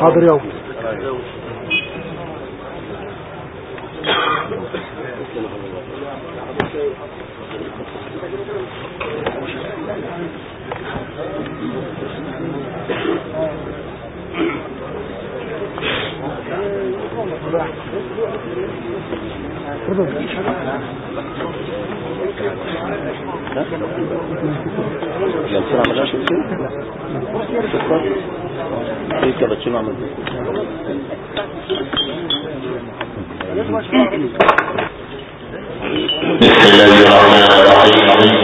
حاضر يوم لو بسرعة بسم الله الرحمن الرحيم.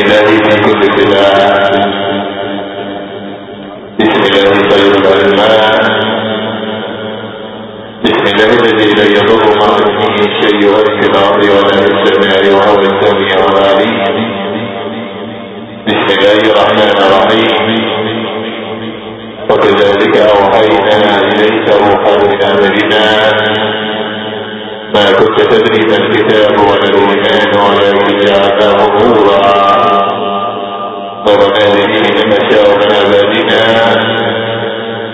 الله من كل سلاح بسم الله خير العلماء مع اسمه شيء في الأرض ولا في السماء وهو السميع العليم. بسم الله الرحمن الرحيم. وكذلك أوحينا إليك روحا من امرنا ما كنت تدري ما الكتاب ولا الإيمان ولكن جعلناه نورا ضربنا به من نشاء من عبادنا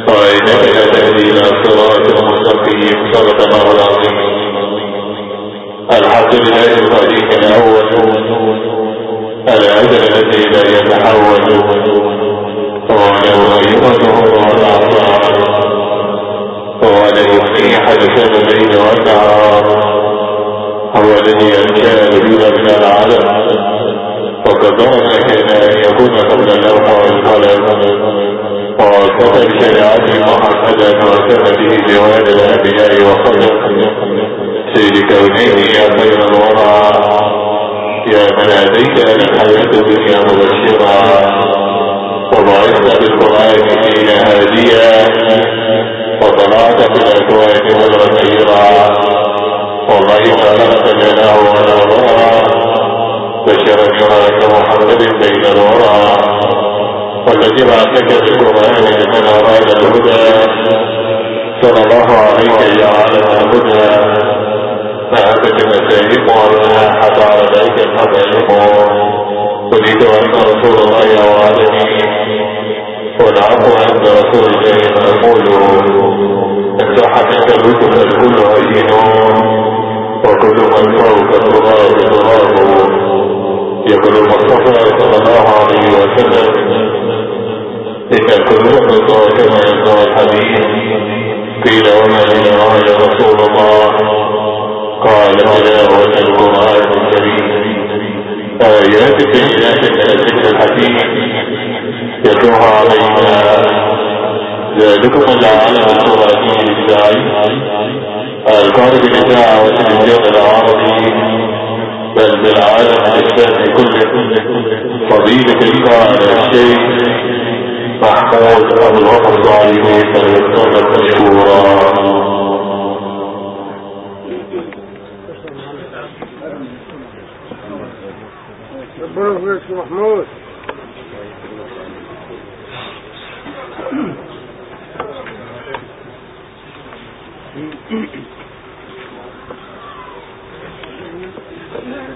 وإنك لا تهدي إلى صراط مستقيم. صدق الله العظيم الحمد لله القديم الأول الازل الذي لا يتحول وله ايمانه والاعصار ولا يغني حدث الليل والنهار هو الذي الوجود من العالم. وقدر ما كان ان يكون قبل اللوح والقلم. وكتب شريعته محمدا وكتب به جوال الانبياء وخلق سيد كونين يا خير الورى يا من هديت الحياة الدنيا مبشرا وبعثت بالقران فينا هاديا وطلعت في الاكوان نيرا والله خلقت جناه ولا ضرى بشرا يراك محمد بين الورى والذي بعثك بالقران لمن اراد الهدى. صلى الله عليك يا عالم الهدى فهبت المساجد وما حتى عليك الحبائب وليت أن رسول الله وعدني والعفو عند رسول الله مأمول إن صح منك الرد فالكل هين وكل من فوق التراب تراب يقول المصطفى صلى الله عليه وسلم. يرضى كما يرضى الحبيب قيل وما لنا يا رسول الله. قال الا ولا القران الكريم ايات بينات من الذكر الحكيم يتلوها علينا ذلكم العالم التراثي الداعي. القارب للدعوة للجن العربي. بل بالعالم الإسلامي كله. فضيلة القائد الشيخ أبو الغفر الصالحي فليكتب مشكورا ربنا يبارك في محمود ربنا يا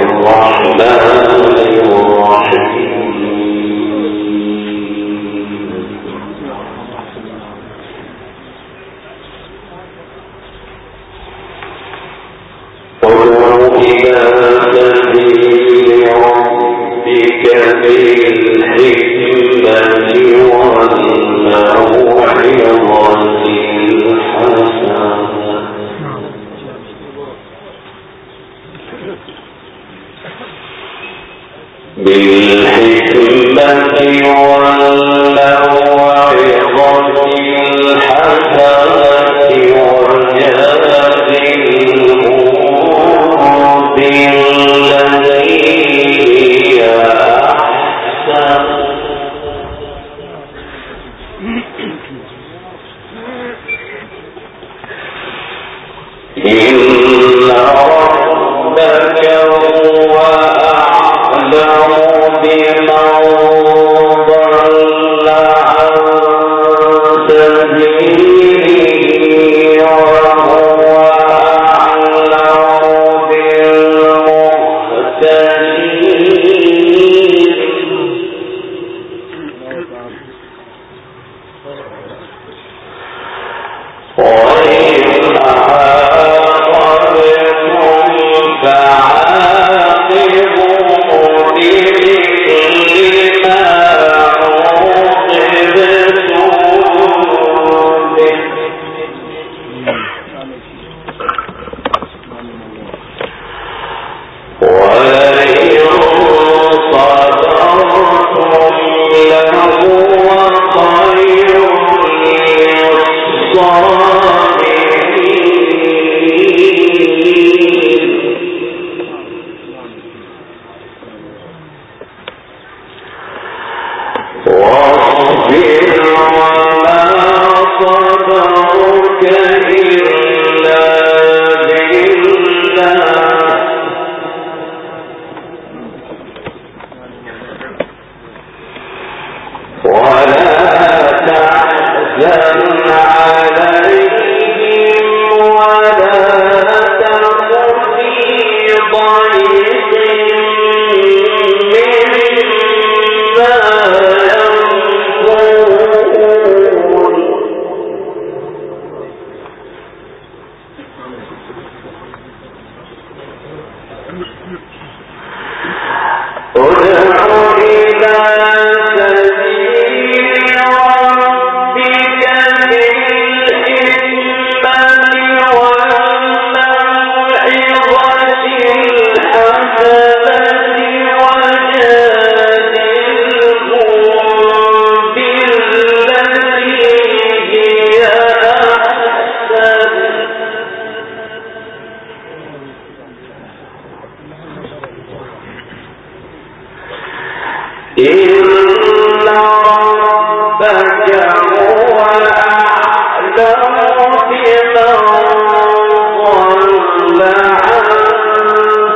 الرحمن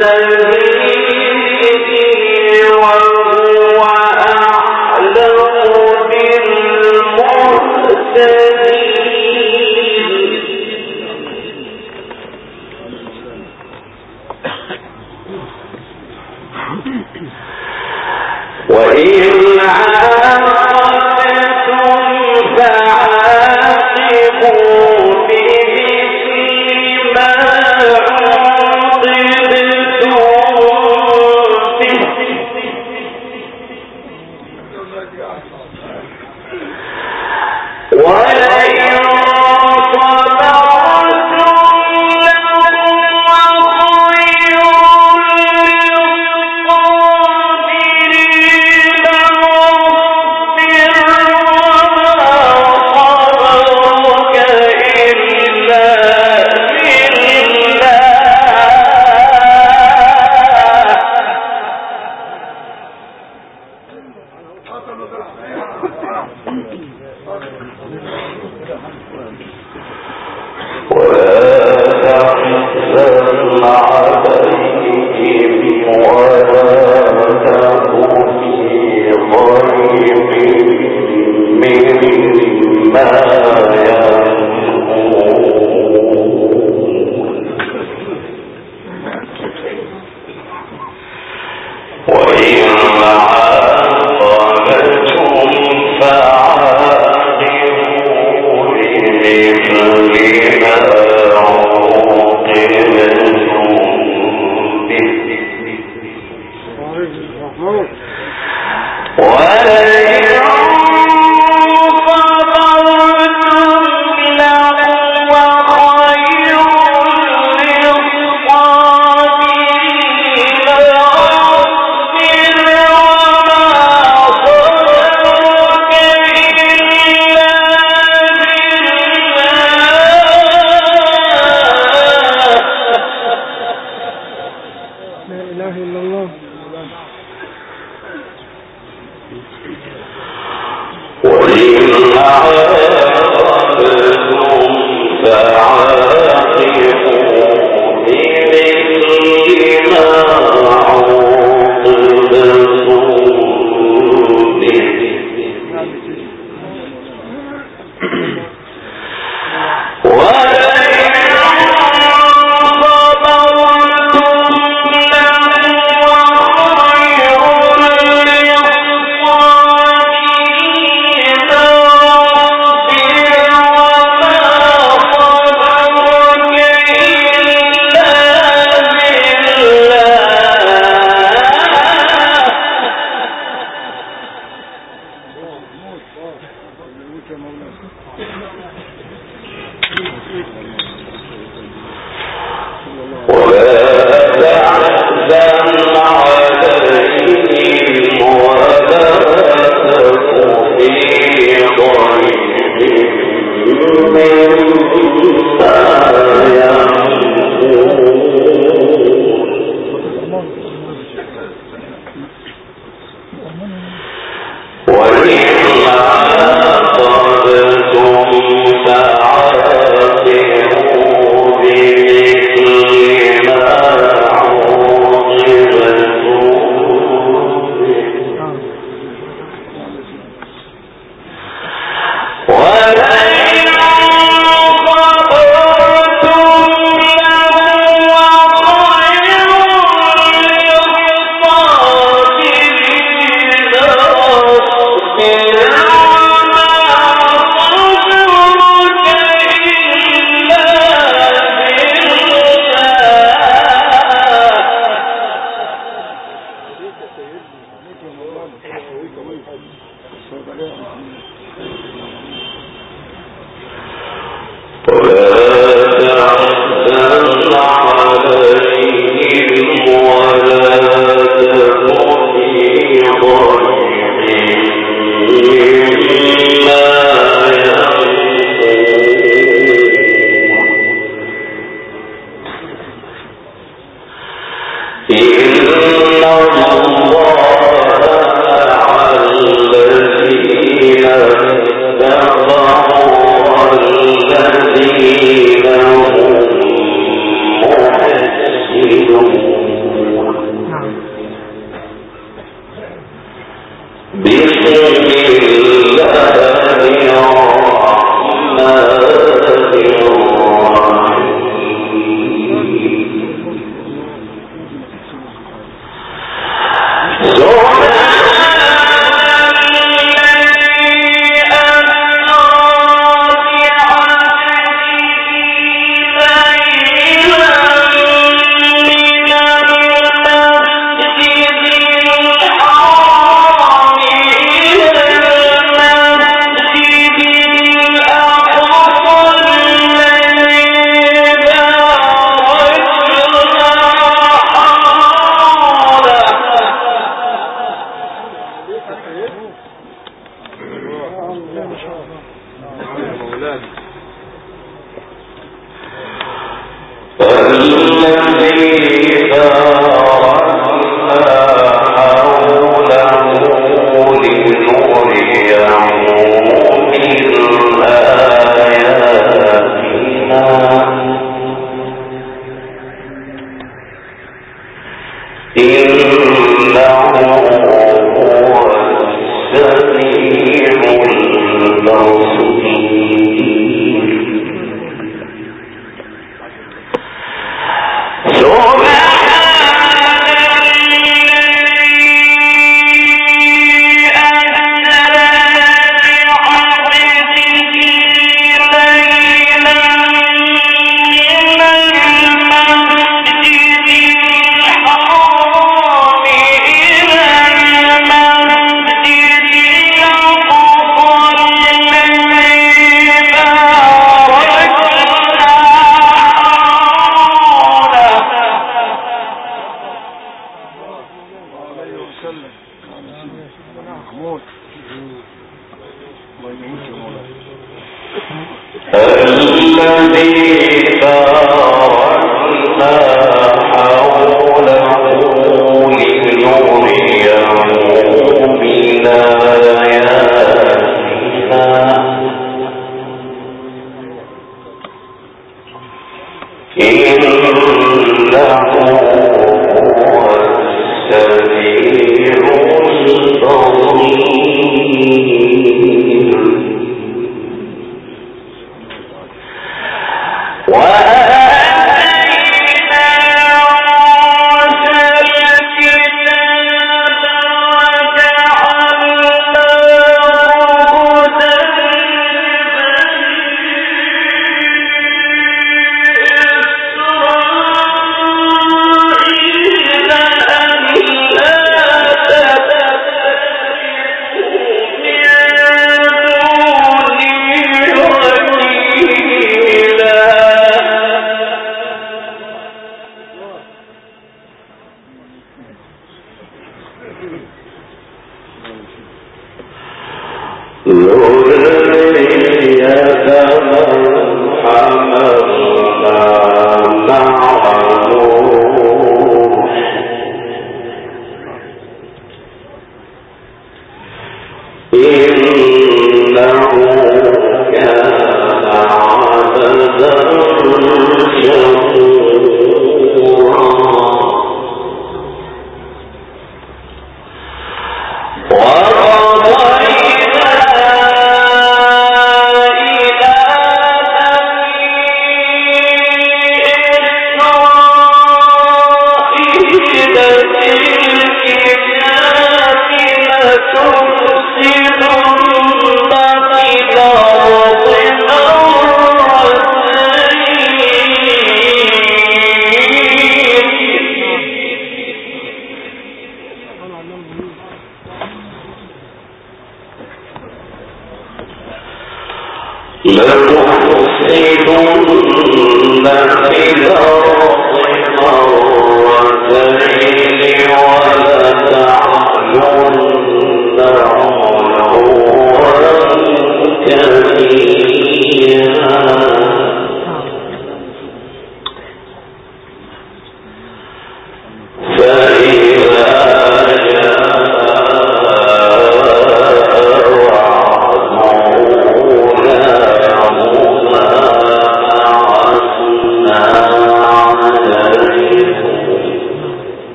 say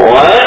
من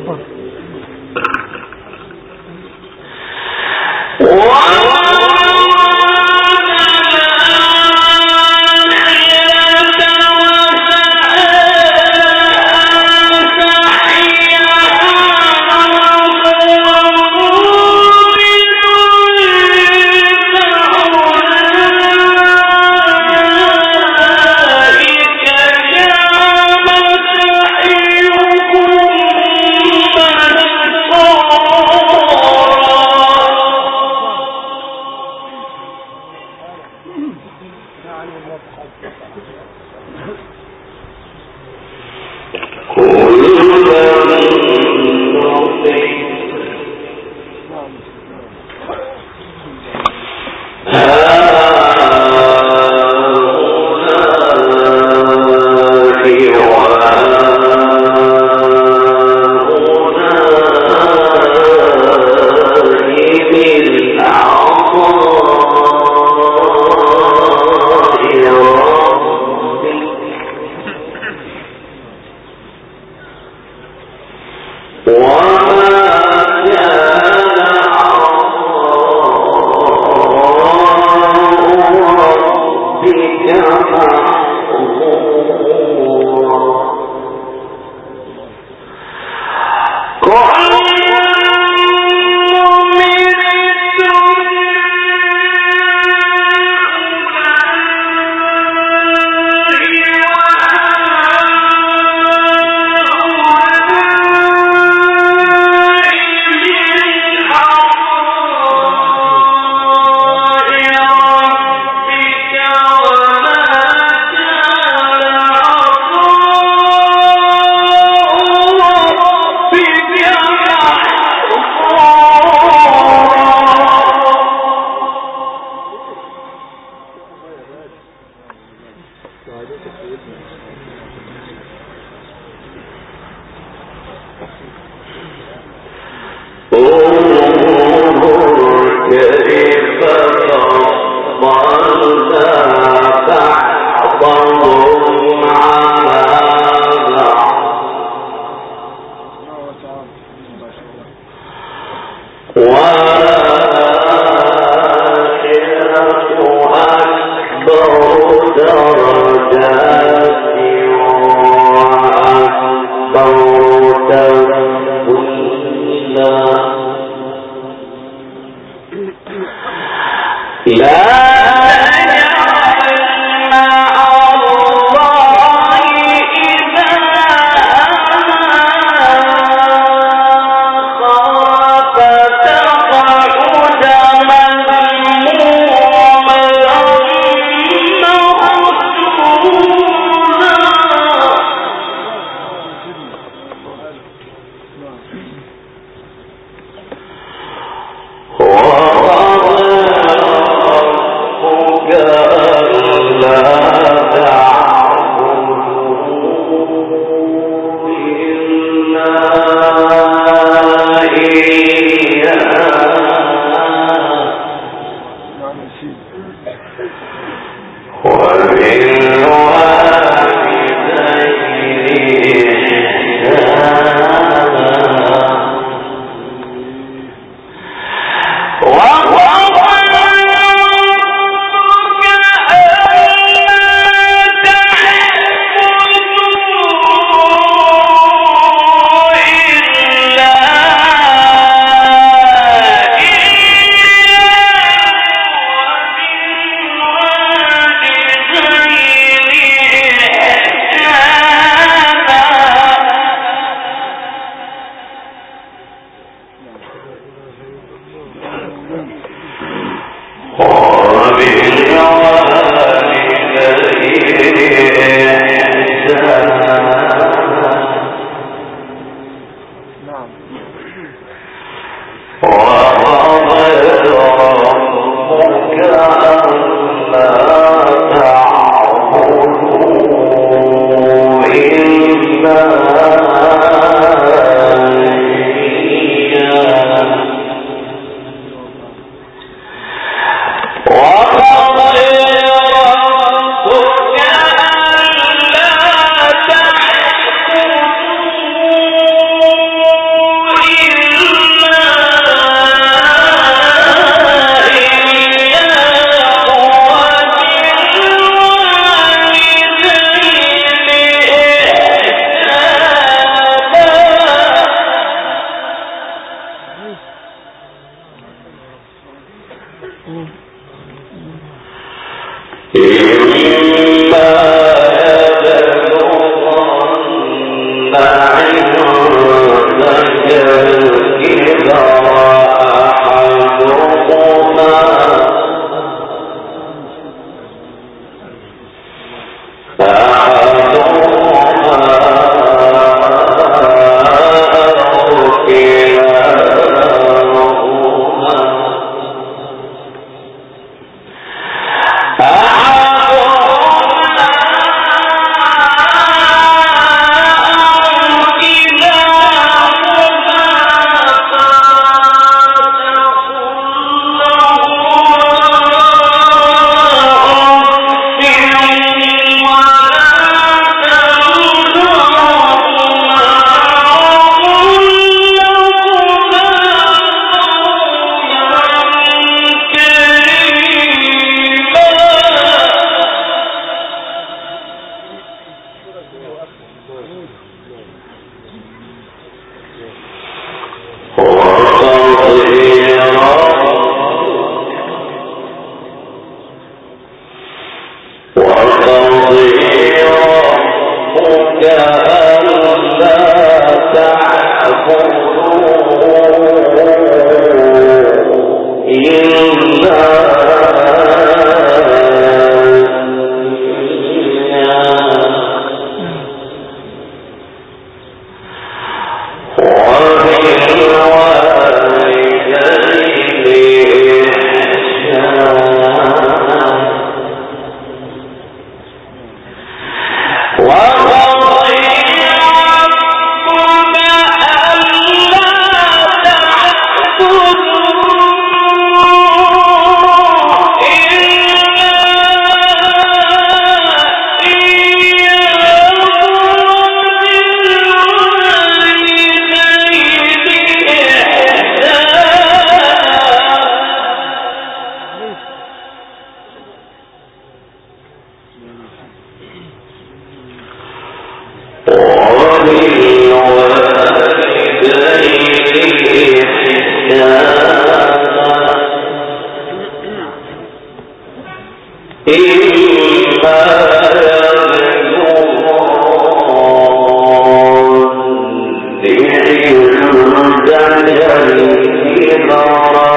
أكبر أحدهما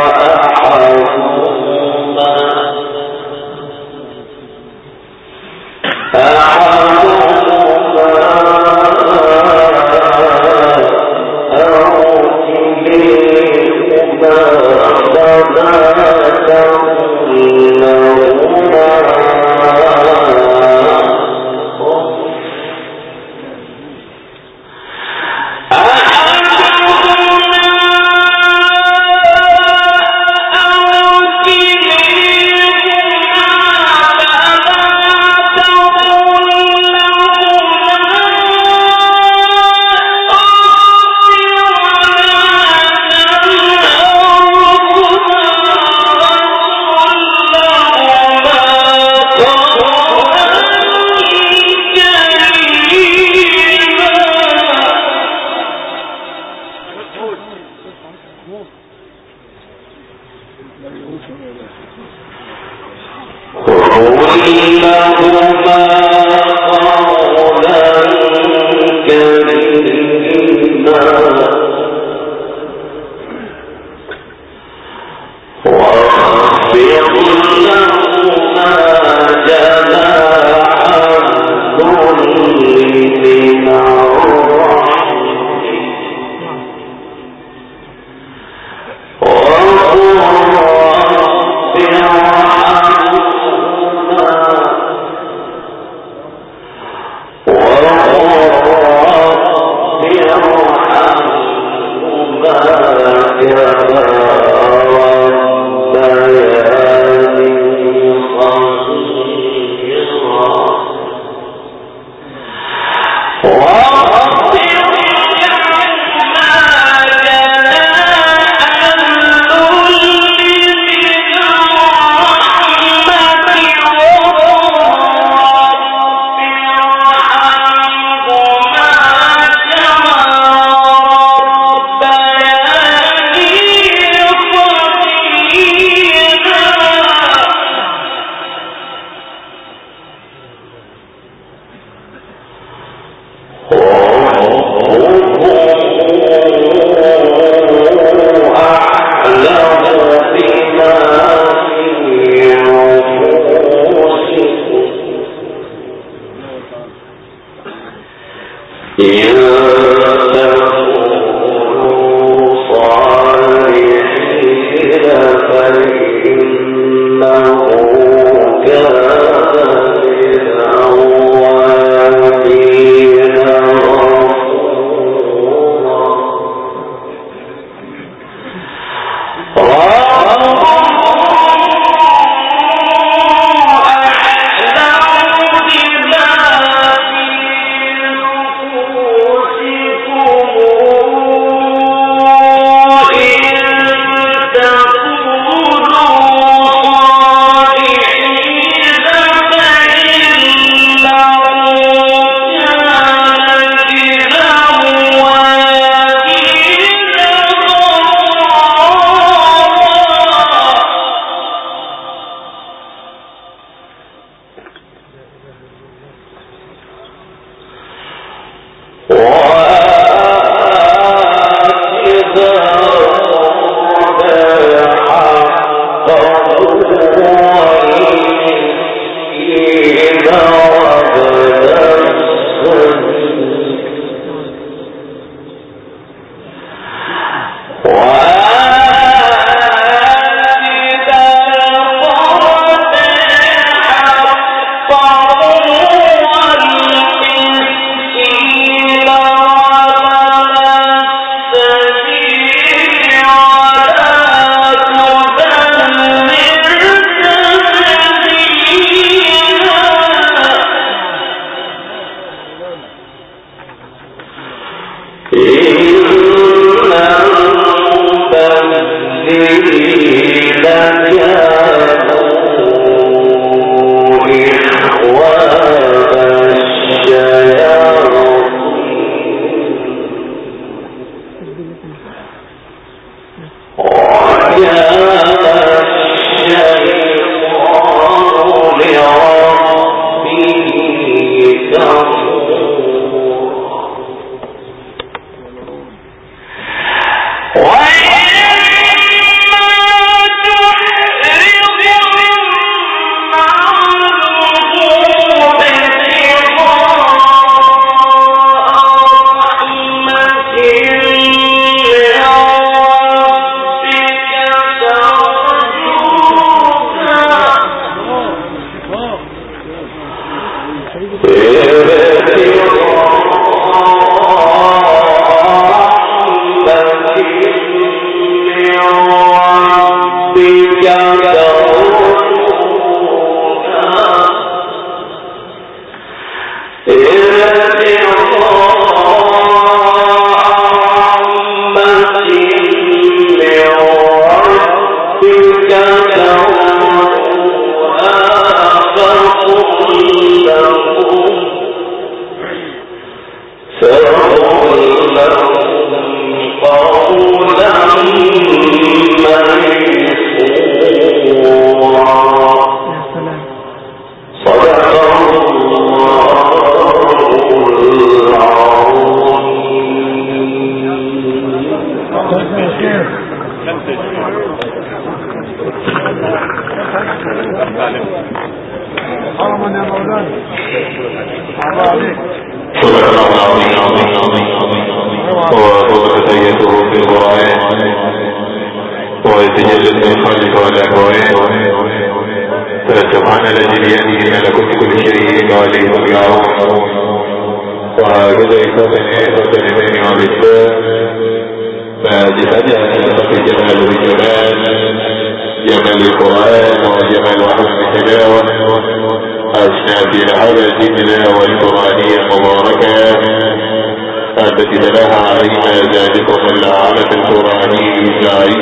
جناح علينا ذلك من على القرآني الإبداعي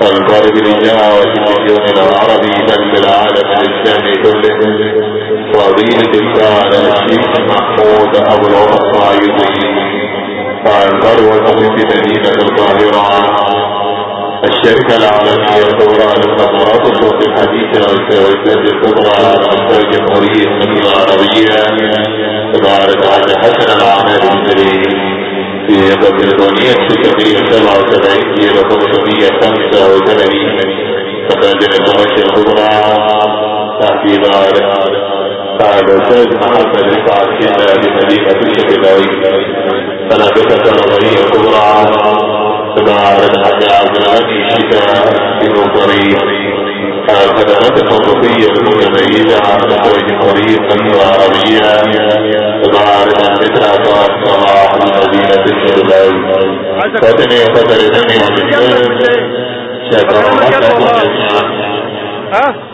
فالقرب الإجاعة والمليون العربي بل بالعالم الإسلامي كله. فضيلة الفاعل الشيخ محمود أبو العصا يزيد فالقرب ثروة في مدينة القاهرة الشركة العالمية الكبرى للخبرات الصوت الحديثة والسياسات الكبرى على مستوى الجمهورية العربية. تبارك وعلى حسن العمل الكريم في بكردونية كبير 77 كيلو 585 مكان الدرجة الكبرى تحت دار بعد أستاذ محمد رفعت كنا بمدينة الشبلاوي تنافسة الغنية الكبرى تبارك الحاج عبد الغني شتاء بن طريق الخدمات التنظيفية المتميزة على أخرج قريب أمر عربية تبارك ذكرى والصلاة الذين ذكر الله فتني وفتر ذني ومن شكر الله ها